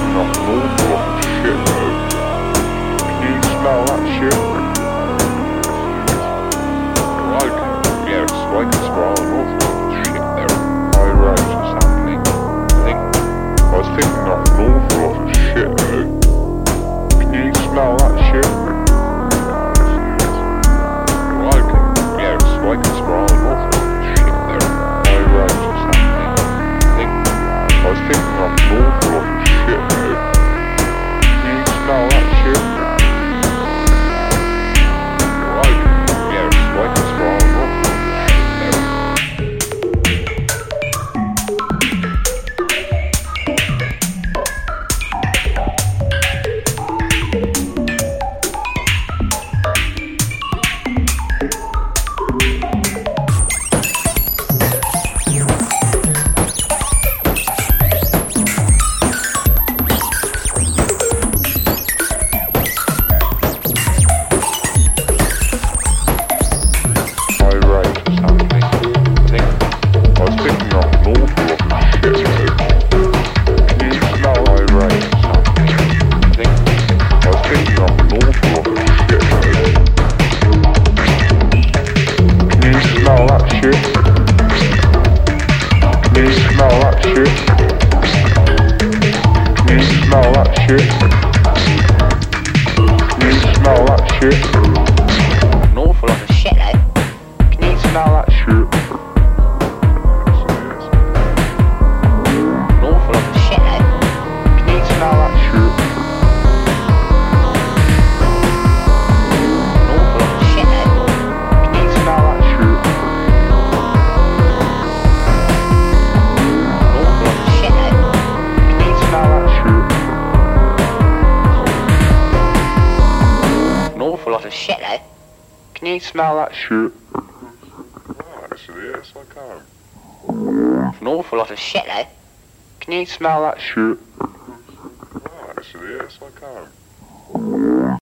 Not no fucking shit, though. Can you smell that shit? smell that shit? You smell that shit? You smell that shit? An awful lot of shit, though. Can you smell that shit? awful lot of shit, though. Can you smell that shit? Oh, actually, yes, I can. An awful lot of shit, though. Can you smell that shit? Actually, yes, I can.